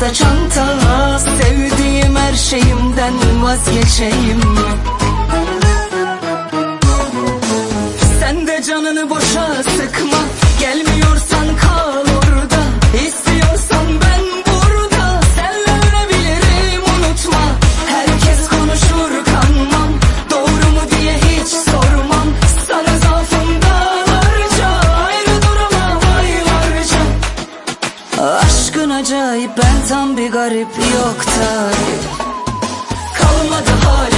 da çanta Sevdiğim her şeyimden vazgeçeyim? Sen de canını boşa sıkma Acayip ben tam bir garip yok tarif Kalmadı halim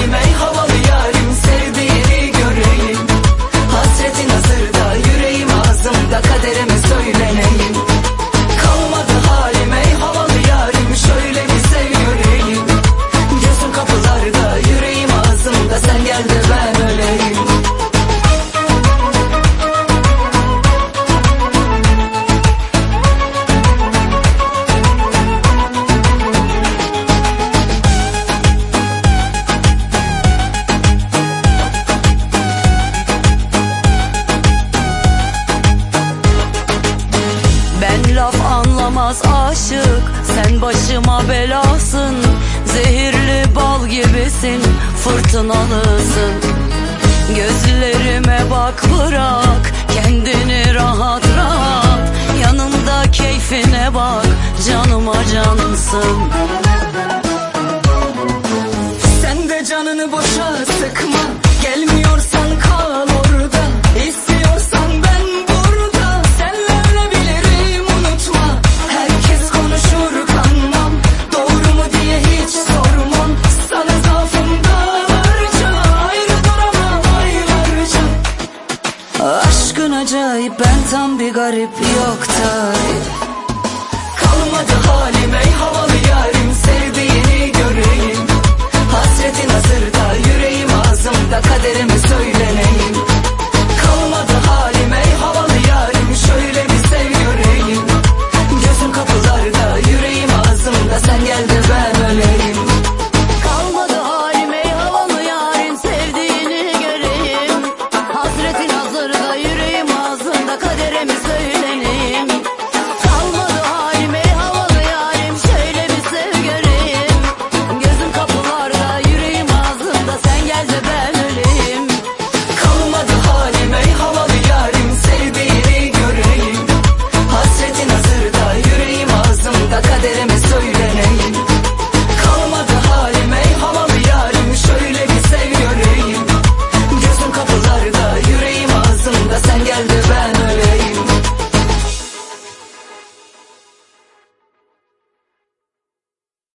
aşık. Sen başıma belasın. Zehirli bal gibisin. Fırtınalısın. Gözlerime bak bırak. Kendini rahat rahat. Yanında keyfine bak. Canıma cansın. Sen de canını boşa sıkma Acayip ben tam bir garip yok da.